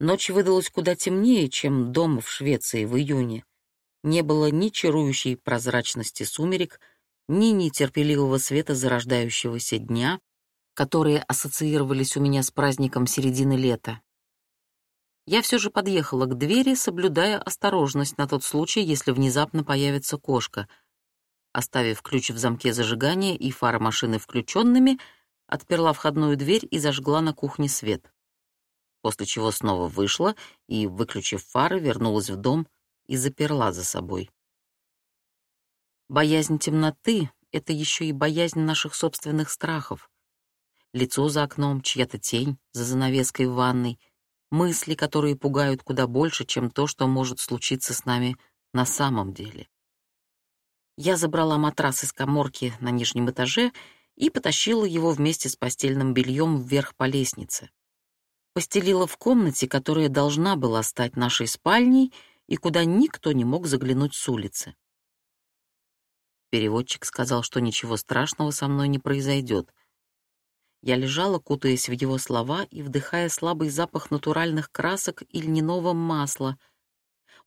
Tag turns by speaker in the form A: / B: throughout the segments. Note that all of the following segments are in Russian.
A: Ночь выдалась куда темнее, чем дома в Швеции в июне. Не было ни чарующей прозрачности сумерек, ни нетерпеливого света зарождающегося дня, которые ассоциировались у меня с праздником середины лета. Я все же подъехала к двери, соблюдая осторожность на тот случай, если внезапно появится кошка. Оставив ключ в замке зажигания и фары машины включенными, отперла входную дверь и зажгла на кухне свет. После чего снова вышла и, выключив фары, вернулась в дом и заперла за собой. Боязнь темноты — это еще и боязнь наших собственных страхов. Лицо за окном, чья-то тень за занавеской в ванной, мысли, которые пугают куда больше, чем то, что может случиться с нами на самом деле. Я забрала матрас из коморки на нижнем этаже и потащила его вместе с постельным бельем вверх по лестнице. Постелила в комнате, которая должна была стать нашей спальней и куда никто не мог заглянуть с улицы. Переводчик сказал, что ничего страшного со мной не произойдет. Я лежала, кутаясь в его слова и вдыхая слабый запах натуральных красок и льняного масла.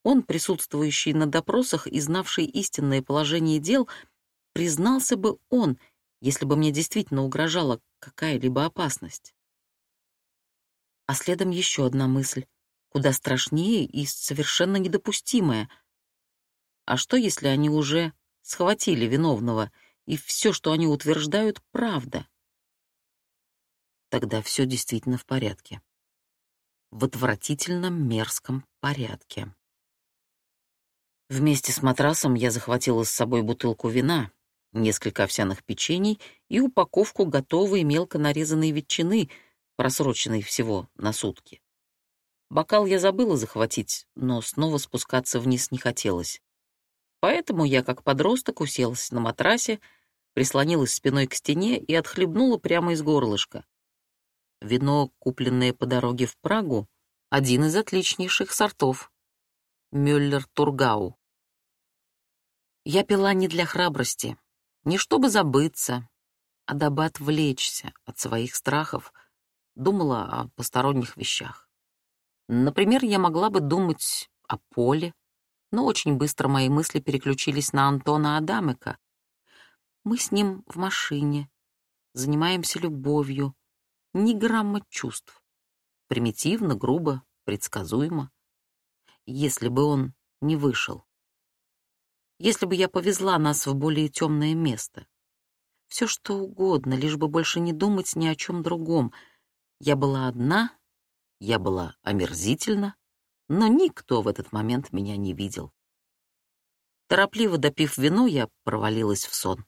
A: Он, присутствующий на допросах и знавший истинное положение дел, признался бы он, если бы мне действительно угрожала какая-либо опасность. А следом еще одна мысль, куда страшнее и совершенно недопустимая. А что, если они уже схватили виновного, и все, что они утверждают, правда. Тогда все действительно в порядке. В отвратительном мерзком порядке. Вместе с матрасом я захватила с собой бутылку вина, несколько овсяных печений и упаковку готовой мелко нарезанной ветчины, просроченной всего на сутки. Бокал я забыла захватить, но снова спускаться вниз не хотелось. Поэтому я, как подросток, уселась на матрасе, прислонилась спиной к стене и отхлебнула прямо из горлышка. Вино, купленное по дороге в Прагу, один из отличнейших сортов. Мюллер-Тургау. Я пила не для храбрости, не чтобы забыться, а дабы отвлечься от своих страхов, думала о посторонних вещах. Например, я могла бы думать о поле, но очень быстро мои мысли переключились на Антона Адамыка. Мы с ним в машине, занимаемся любовью, ни грамма чувств. Примитивно, грубо, предсказуемо. Если бы он не вышел. Если бы я повезла нас в более темное место. Все что угодно, лишь бы больше не думать ни о чем другом. Я была одна, я была омерзительна, но никто в этот момент меня не видел. Торопливо допив вино, я провалилась в сон.